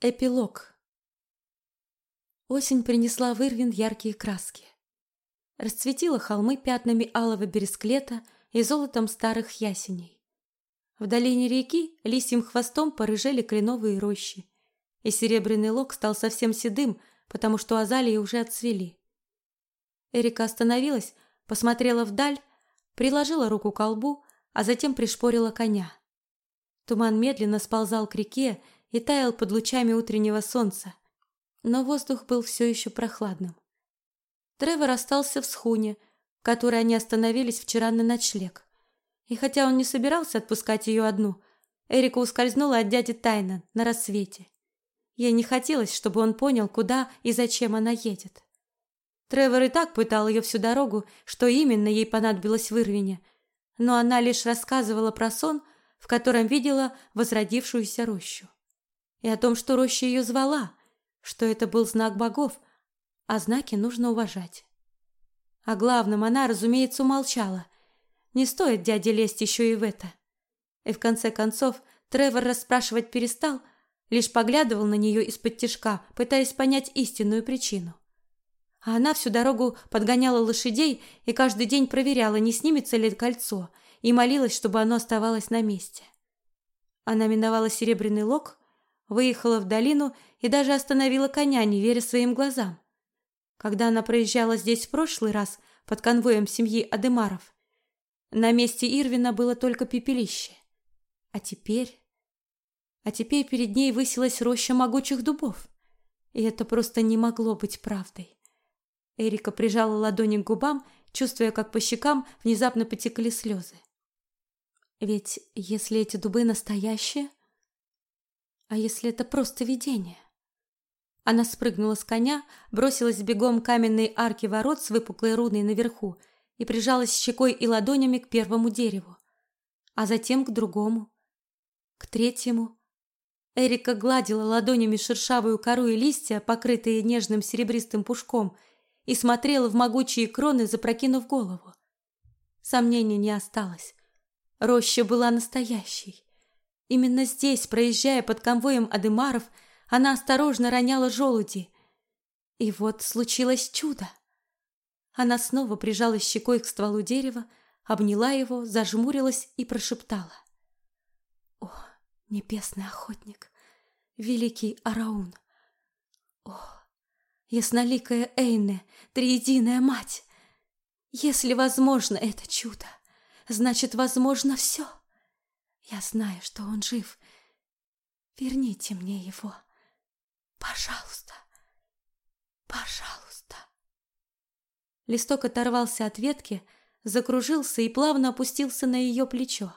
Эпилог. Осень принесла в Ирвин яркие краски. Расцветила холмы пятнами алого бересклета и золотом старых ясеней. В долине реки лисьим хвостом порыжели кленовые рощи, и серебряный лог стал совсем седым, потому что азалии уже отцвели. Эрика остановилась, посмотрела вдаль, приложила руку к колбу, а затем пришпорила коня. Туман медленно сползал к реке, и таял под лучами утреннего солнца, но воздух был все еще прохладным. Тревор остался в схуне, в которой они остановились вчера на ночлег. И хотя он не собирался отпускать ее одну, Эрика ускользнула от дяди тайно на рассвете. Ей не хотелось, чтобы он понял, куда и зачем она едет. Тревор и так пытал ее всю дорогу, что именно ей понадобилось в Ирвине, но она лишь рассказывала про сон, в котором видела возродившуюся рощу и о том, что роща ее звала, что это был знак богов, а знаки нужно уважать. О главном она, разумеется, умолчала. Не стоит дяде лезть еще и в это. И в конце концов Тревор расспрашивать перестал, лишь поглядывал на нее из-под тишка, пытаясь понять истинную причину. А она всю дорогу подгоняла лошадей и каждый день проверяла, не снимется ли кольцо, и молилась, чтобы оно оставалось на месте. Она миновала серебряный лог, выехала в долину и даже остановила коня, не веря своим глазам. Когда она проезжала здесь в прошлый раз под конвоем семьи Адемаров, на месте Ирвина было только пепелище. А теперь... А теперь перед ней высилась роща могучих дубов. И это просто не могло быть правдой. Эрика прижала ладони к губам, чувствуя, как по щекам внезапно потекли слезы. Ведь если эти дубы настоящие, а если это просто видение? Она спрыгнула с коня, бросилась бегом к каменной арке ворот с выпуклой руной наверху и прижалась щекой и ладонями к первому дереву, а затем к другому, к третьему. Эрика гладила ладонями шершавую кору и листья, покрытые нежным серебристым пушком, и смотрела в могучие кроны, запрокинув голову. Сомнений не осталось. Роща была настоящей. Именно здесь, проезжая под конвоем Адемаров, она осторожно роняла желуди. И вот случилось чудо. Она снова прижалась щекой к стволу дерева, обняла его, зажмурилась и прошептала. «О, небесный охотник, великий Араун! О, ясноликая Эйне, триединая мать! Если возможно это чудо, значит, возможно все!» Я знаю, что он жив. Верните мне его. Пожалуйста. Пожалуйста. Листок оторвался от ветки, закружился и плавно опустился на ее плечо.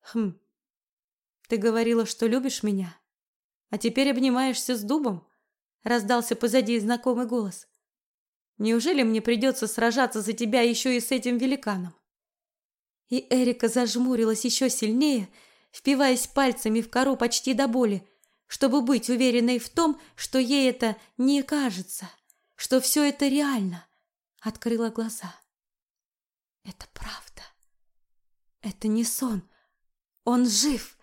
Хм. Ты говорила, что любишь меня, а теперь обнимаешься с дубом? Раздался позади знакомый голос. Неужели мне придется сражаться за тебя еще и с этим великаном? И Эрика зажмурилась еще сильнее, впиваясь пальцами в кору почти до боли, чтобы быть уверенной в том, что ей это не кажется, что все это реально. Открыла глаза. Это правда. Это не сон. Он жив.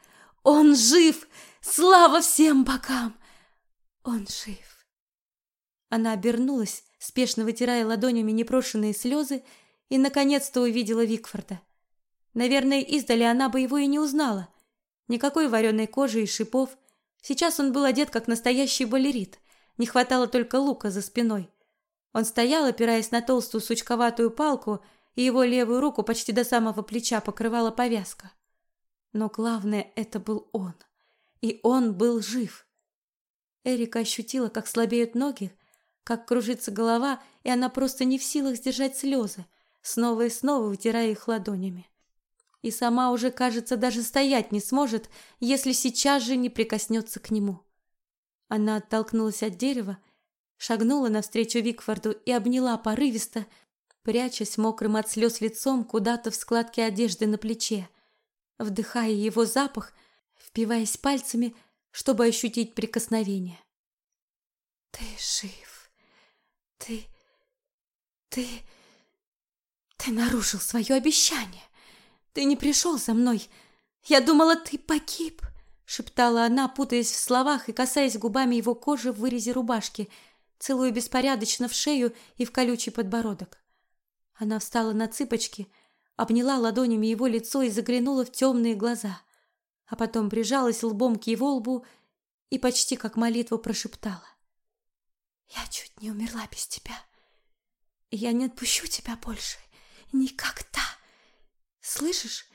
Он жив. Слава всем богам. Он жив. Она обернулась, спешно вытирая ладонями непрошенные слезы, и наконец-то увидела Викфорда. Наверное, издали она бы его и не узнала. Никакой вареной кожи и шипов. Сейчас он был одет как настоящий балерит. Не хватало только лука за спиной. Он стоял, опираясь на толстую сучковатую палку, и его левую руку почти до самого плеча покрывала повязка. Но главное, это был он. И он был жив. Эрика ощутила, как слабеют ноги, как кружится голова, и она просто не в силах сдержать слезы, снова и снова вытирая их ладонями и сама уже, кажется, даже стоять не сможет, если сейчас же не прикоснется к нему. Она оттолкнулась от дерева, шагнула навстречу Викфорду и обняла порывисто, прячась мокрым от слез лицом куда-то в складке одежды на плече, вдыхая его запах, впиваясь пальцами, чтобы ощутить прикосновение. «Ты жив! Ты... ты... ты нарушил свое обещание!» Ты не пришел за мной. Я думала, ты погиб, шептала она, путаясь в словах и касаясь губами его кожи в вырезе рубашки, целуя беспорядочно в шею и в колючий подбородок. Она встала на цыпочки, обняла ладонями его лицо и заглянула в темные глаза, а потом прижалась лбом к его лбу и почти как молитву прошептала. «Я чуть не умерла без тебя. Я не отпущу тебя больше. Никогда. Слышишь?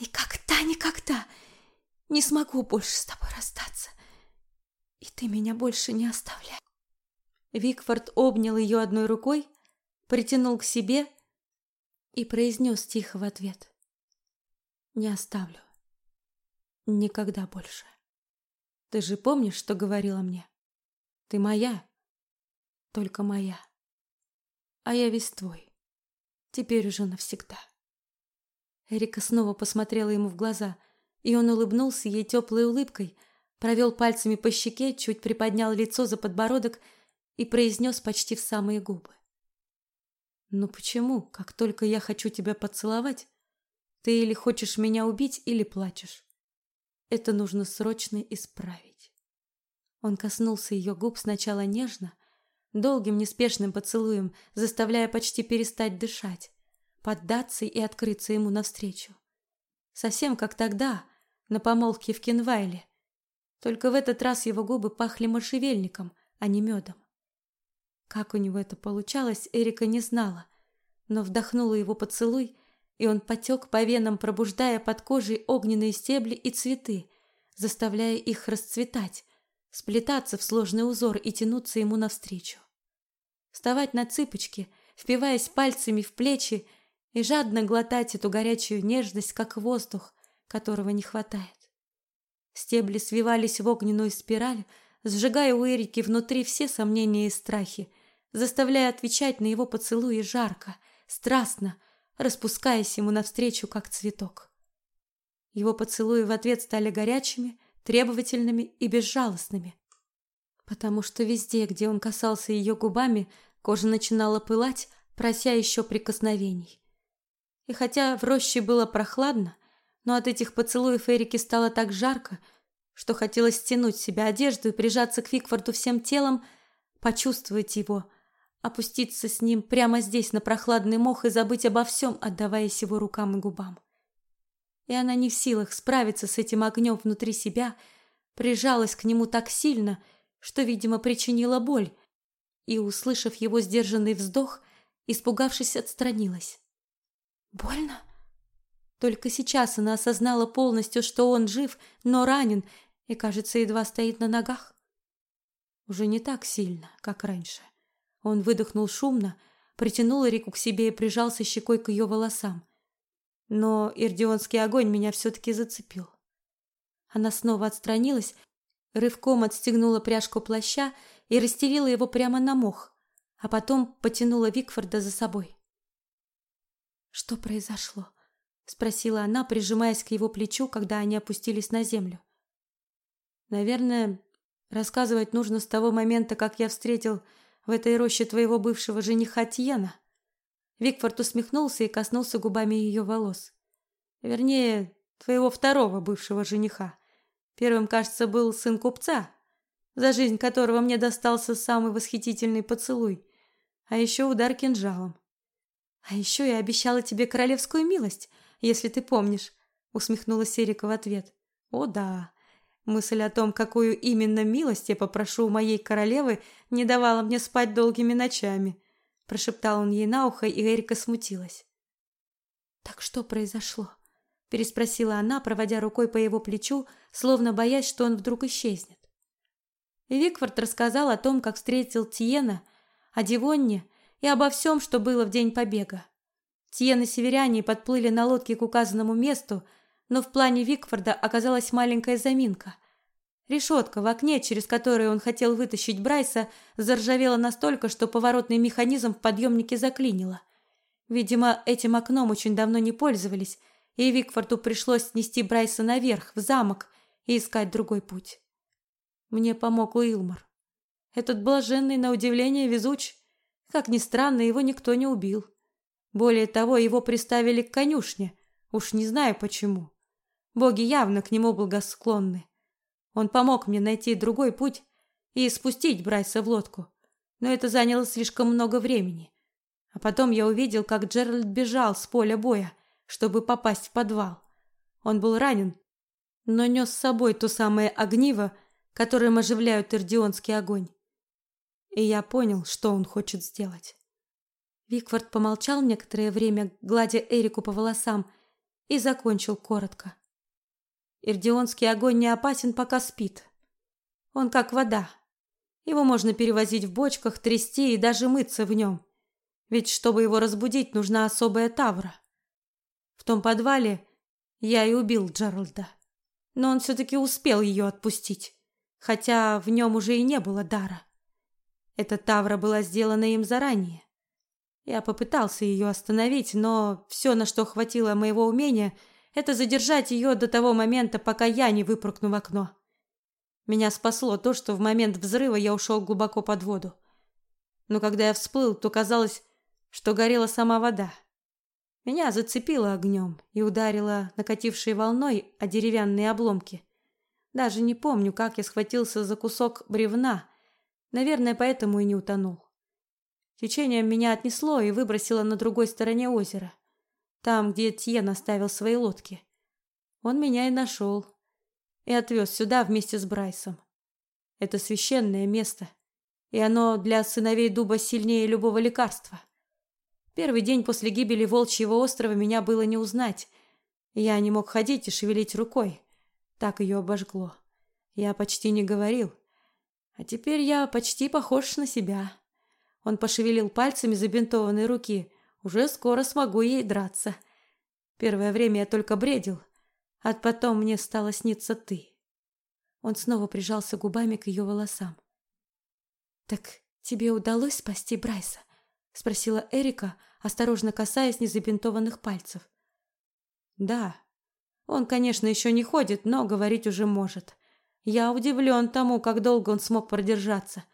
Никогда, никогда не смогу больше с тобой расстаться. И ты меня больше не оставляй». Викфорд обнял ее одной рукой, притянул к себе и произнес тихо в ответ. «Не оставлю. Никогда больше. Ты же помнишь, что говорила мне? Ты моя, только моя. А я весь твой. Теперь уже навсегда». Эрика снова посмотрела ему в глаза, и он улыбнулся ей теплой улыбкой, провел пальцами по щеке, чуть приподнял лицо за подбородок и произнес почти в самые губы. Но почему, как только я хочу тебя поцеловать, ты или хочешь меня убить, или плачешь? Это нужно срочно исправить. Он коснулся ее губ сначала нежно, долгим неспешным поцелуем, заставляя почти перестать дышать, поддаться и открыться ему навстречу. Совсем как тогда, на помолвке в Кенвайле. Только в этот раз его губы пахли можжевельником, а не медом. Как у него это получалось, Эрика не знала, но вдохнула его поцелуй, и он потек по венам, пробуждая под кожей огненные стебли и цветы, заставляя их расцветать, сплетаться в сложный узор и тянуться ему навстречу. Вставать на цыпочки, впиваясь пальцами в плечи и жадно глотать эту горячую нежность, как воздух, которого не хватает. Стебли свивались в огненную спираль, сжигая у Эрики внутри все сомнения и страхи, заставляя отвечать на его поцелуи жарко, страстно, распускаясь ему навстречу, как цветок. Его поцелуи в ответ стали горячими, требовательными и безжалостными, потому что везде, где он касался ее губами, кожа начинала пылать, прося еще прикосновений. И хотя в роще было прохладно, но от этих поцелуев Эрике стало так жарко, что хотелось стянуть с себя одежду и прижаться к Викфорду всем телом, почувствовать его, опуститься с ним прямо здесь на прохладный мох и забыть обо всем, отдаваясь его рукам и губам. И она не в силах справиться с этим огнем внутри себя, прижалась к нему так сильно, что, видимо, причинила боль, и, услышав его сдержанный вздох, испугавшись, отстранилась. «Больно?» Только сейчас она осознала полностью, что он жив, но ранен и, кажется, едва стоит на ногах. Уже не так сильно, как раньше. Он выдохнул шумно, притянул Эрику к себе и прижался щекой к ее волосам. Но ирдионский огонь меня все-таки зацепил. Она снова отстранилась, рывком отстегнула пряжку плаща и расстелила его прямо на мох, а потом потянула Викфорда за собой. «Что произошло?» — спросила она, прижимаясь к его плечу, когда они опустились на землю. «Наверное, рассказывать нужно с того момента, как я встретил в этой роще твоего бывшего жениха Тьена. Викфорд усмехнулся и коснулся губами ее волос. Вернее, твоего второго бывшего жениха. Первым, кажется, был сын купца, за жизнь которого мне достался самый восхитительный поцелуй, а еще удар кинжалом. А еще я обещала тебе королевскую милость, если ты помнишь, усмехнулась Эрика в ответ. О да, Мысль о том, какую именно милость я попрошу у моей королевы, не давала мне спать долгими ночами. Прошептал он ей на ухо, и Эрика смутилась. «Так что произошло?» Переспросила она, проводя рукой по его плечу, словно боясь, что он вдруг исчезнет. Викфорд рассказал о том, как встретил Тиена, о Дивонне и обо всем, что было в день побега. Тиен и северяне подплыли на лодке к указанному месту, но в плане Викфорда оказалась маленькая заминка. Решетка в окне, через которую он хотел вытащить Брайса, заржавела настолько, что поворотный механизм в подъемнике заклинило. Видимо, этим окном очень давно не пользовались, и Викфорду пришлось снести Брайса наверх, в замок, и искать другой путь. Мне помог Уилмор. Этот блаженный, на удивление, везуч. Как ни странно, его никто не убил. Более того, его приставили к конюшне, уж не знаю почему. Боги явно к нему благосклонны. Он помог мне найти другой путь и спустить Брайса в лодку, но это заняло слишком много времени. А потом я увидел, как Джеральд бежал с поля боя, чтобы попасть в подвал. Он был ранен, но нес с собой то самое огниво, которым оживляют ирдионский огонь. И я понял, что он хочет сделать. Викфорд помолчал некоторое время, гладя Эрику по волосам, и закончил коротко. Ирдионский огонь не опасен, пока спит. Он как вода. Его можно перевозить в бочках, трясти и даже мыться в нем. Ведь чтобы его разбудить, нужна особая тавра. В том подвале я и убил Джеральда. Но он все-таки успел ее отпустить, хотя в нем уже и не было дара. Эта тавра была сделана им заранее. Я попытался ее остановить, но все, на что хватило моего умения, это задержать ее до того момента, пока я не выпрыгну в окно. Меня спасло то, что в момент взрыва я ушел глубоко под воду. Но когда я всплыл, то казалось, что горела сама вода. Меня зацепило огнем и ударило накатившей волной о деревянные обломки. Даже не помню, как я схватился за кусок бревна. Наверное, поэтому и не утонул. Течением меня отнесло и выбросило на другой стороне озера, там, где Тьен оставил свои лодки. Он меня и нашел, и отвез сюда вместе с Брайсом. Это священное место, и оно для сыновей дуба сильнее любого лекарства. Первый день после гибели Волчьего острова меня было не узнать. Я не мог ходить и шевелить рукой. Так ее обожгло. Я почти не говорил. А теперь я почти похож на себя. Он пошевелил пальцами забинтованной руки. Уже скоро смогу ей драться. Первое время я только бредил, а потом мне стало сниться ты. Он снова прижался губами к ее волосам. Так тебе удалось спасти Брайса? спросила Эрика, осторожно касаясь незабинтованных пальцев. Да. Он, конечно, еще не ходит, но говорить уже может. Я удивлен тому, как долго он смог продержаться.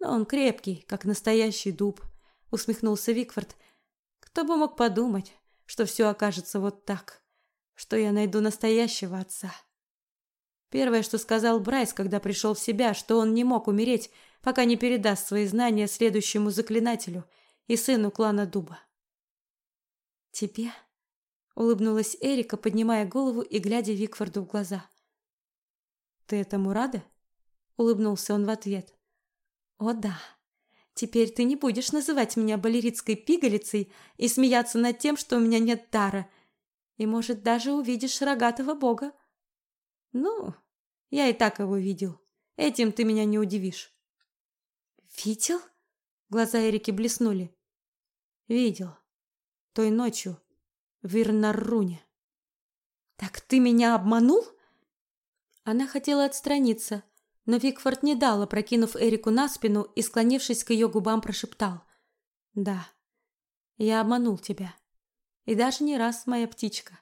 Но он крепкий, как настоящий дуб, усмехнулся Викфорд. Кто бы мог подумать, что все окажется вот так, что я найду настоящего отца. Первое, что сказал Брайс, когда пришел в себя, что он не мог умереть, пока не передаст свои знания следующему заклинателю – и сыну клана Дуба. «Тебе?» — улыбнулась Эрика, поднимая голову и глядя Викфорду в глаза. «Ты этому рада?» — улыбнулся он в ответ. «О да, теперь ты не будешь называть меня балеритской пигалицей и смеяться над тем, что у меня нет дара, и, может, даже увидишь рогатого бога». «Ну, я и так его видел. Этим ты меня не удивишь». «Видел?» Глаза Эрики блеснули. Видел. Той ночью в Ирнарруне. Так ты меня обманул? Она хотела отстраниться, но Викфорд не дал, опрокинув Эрику на спину и, склонившись к ее губам, прошептал. «Да, я обманул тебя. И даже не раз, моя птичка.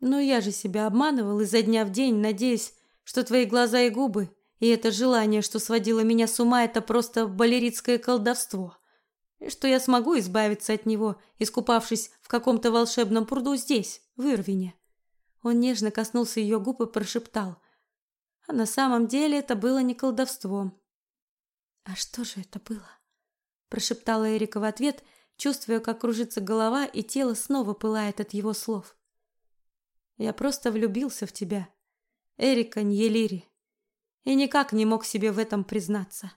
Но я же себя обманывал изо дня в день, надеясь, что твои глаза и губы и это желание, что сводило меня с ума, это просто балеритское колдовство. И что я смогу избавиться от него, искупавшись в каком-то волшебном пруду здесь, в Ирвине. Он нежно коснулся ее губ и прошептал. А на самом деле это было не колдовством. «А что же это было?» Прошептала Эрика в ответ, чувствуя, как кружится голова, и тело снова пылает от его слов. «Я просто влюбился в тебя, Эрика Ньелири и никак не мог себе в этом признаться.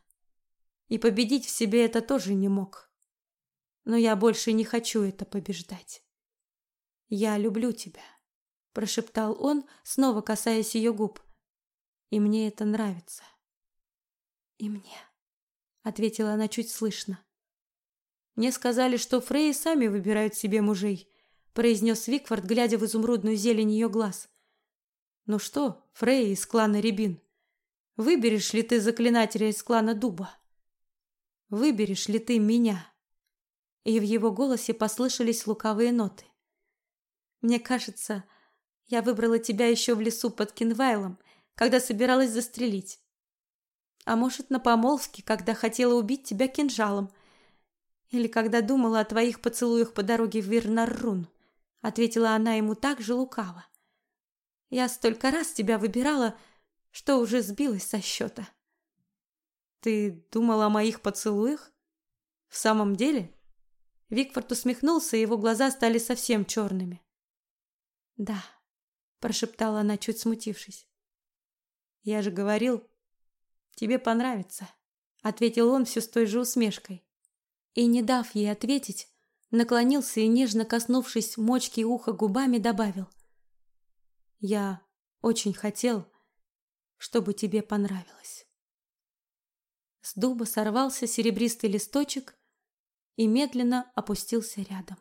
И победить в себе это тоже не мог. Но я больше не хочу это побеждать. Я люблю тебя, прошептал он, снова касаясь ее губ. И мне это нравится. И мне, ответила она чуть слышно. Мне сказали, что Фреи сами выбирают себе мужей, произнес Викфорд, глядя в изумрудную зелень ее глаз. Ну что, Фреи из клана Рябин, Выберешь ли ты заклинателя из клана Дуба? Выберешь ли ты меня? И в его голосе послышались лукавые ноты. Мне кажется, я выбрала тебя еще в лесу под Кинвайлом, когда собиралась застрелить. А может, на помолвке, когда хотела убить тебя кинжалом, или когда думала о твоих поцелуях по дороге в Вирнаррун, ответила она ему так же лукаво. Я столько раз тебя выбирала, что уже сбилась со счета. Ты думала о моих поцелуях? В самом деле? Викфорд усмехнулся, и его глаза стали совсем черными. Да, прошептала она, чуть смутившись. Я же говорил, тебе понравится, ответил он все с той же усмешкой. И не дав ей ответить, наклонился и нежно коснувшись мочки уха губами, добавил: "Я очень хотел, чтобы тебе понравилось". С дуба сорвался серебристый листочек и медленно опустился рядом.